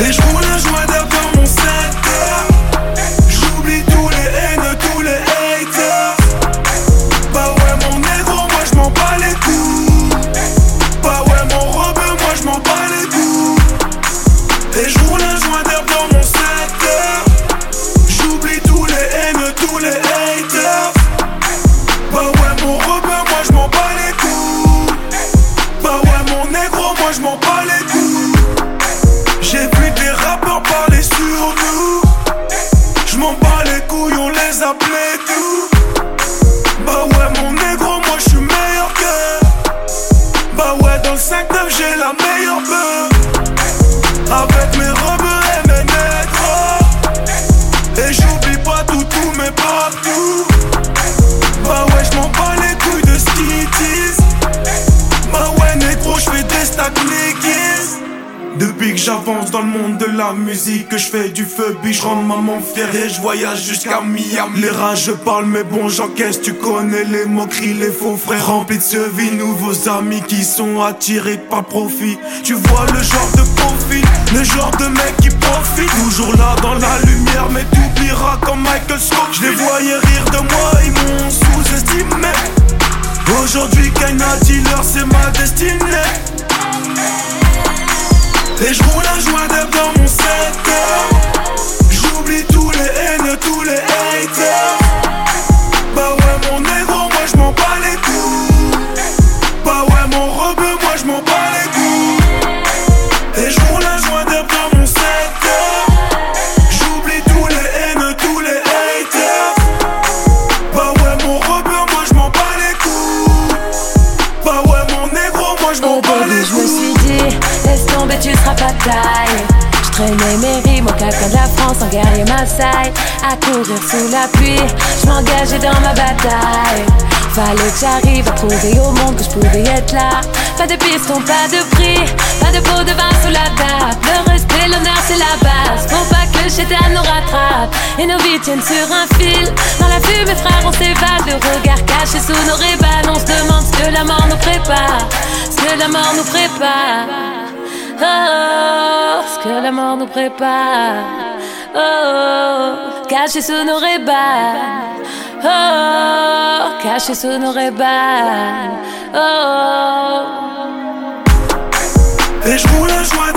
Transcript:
Et je roule Depuis que j'avance dans le monde de la musique, que je fais du feu, puis je rends maman fière et je voyage jusqu'à Miami. Les rages je parle, mais bon, j'encaisse, tu connais les moqueries, les faux frères remplis de ce vie, nouveaux amis qui sont attirés par profit. Tu vois le genre de profil, le genre de mec qui profite. Toujours là dans la lumière, mais t'oublieras comme Michael Scott. Je les voyais rire de moi, ils m'ont sous-estimé. Aujourd'hui, Kaina Dealer, c'est ma destinée. Et je roule joint d'air dans mon tu seras pas taille. Je traînais mes rimes au caca de la France en guerrier Maasai. À courir sous la pluie, je m'engageais dans ma bataille. Fallait que j'arrive à prouver au monde que je pouvais être là. Pas de piston, pas de prix, pas de pot de vin sous la table. Le respect, l'honneur, c'est la base. Faut pas que le chétan nous rattrape. Et nos vies tiennent sur un fil. Dans la fumée, frère, on s'évade. Le regard caché sous nos rébans. On se demande ce que la mort nous prépare. Ce que la mort nous prépare. Oh, ce que la mort nous prépare. Oh, caché sous nos rébans. Oh, caché sous nos rébans. Oh. Et je roule un joint